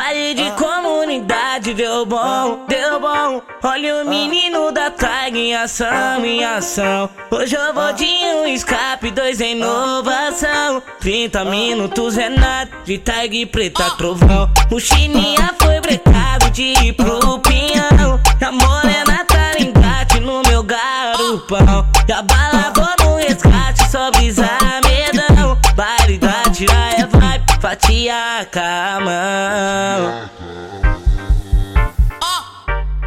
Baile de comunidade deu bom, deu bom. Olha o menino da tag em ação, em ação. Hoje eu vou de um escape, dois em inovação. 30 minutos é nada, de tag preta trovão. O chininha foi brecado de ir pro pinhão. A morena tá engate no meu garupão. E a bala vou no resgate, só brisa camão.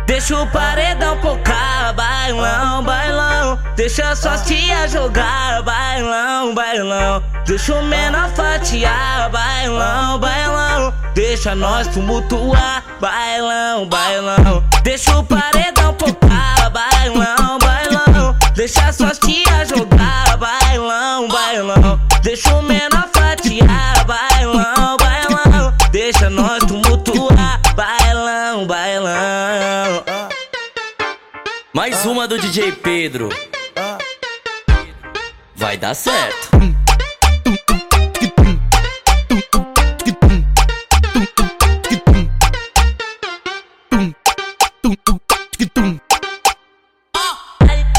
Deixa o paredão focar, bailão, bailão. Deixa suas tia jogar, bailão, bailão. Deixa o menor fatiar, bailão, bailão. Deixa nós tumultuar, bailão, bailão. Deixa o paredão focar, bailão, bailão. Deixa suas tia jogar, bailão, bailão. Deixa o menor fatiar, Mais uma do DJ Pedro. Vai dar certo.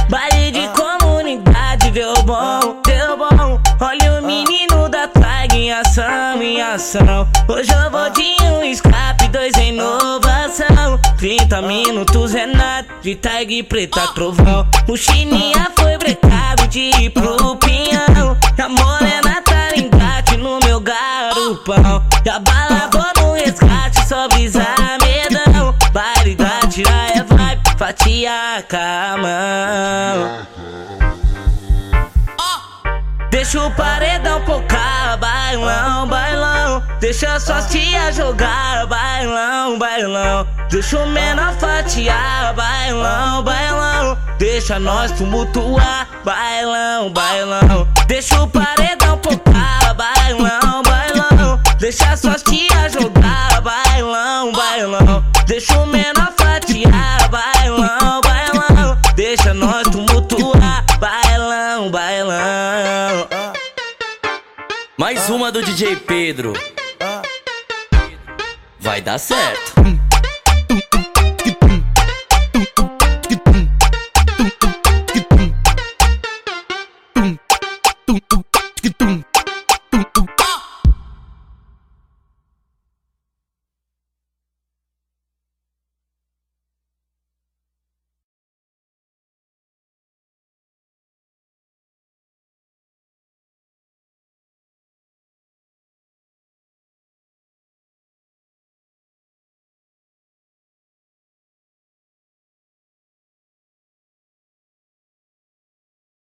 Baile de comunidade deu bom, deu bom. Olha o menino da tag em ação, em ação. Hoje eu vou de 30 minutos é nada, de tag preta trovão. O chininha foi brecado de ir pro pinhão. E a morena tá engate no meu garupão. E a bala vou no resgate, só brisa medão. Baile da tira é vibe, fatia camão. Deixa o paredão focar, bailão, bailão. Deixa suas tia jogar, bailão, bailão. Deixa o menor fatiar, bailão, bailão. Deixa nós tumultuar, bailão, bailão. Deixa o paredão focar, bailão, bailão. Deixa suas tia jogar, bailão, bailão. Deixa o menor fatiar, bailão, bailão. Deixa nós tumultuar, bailão, bailão. Mais uma do DJ Pedro. Vai dar certo.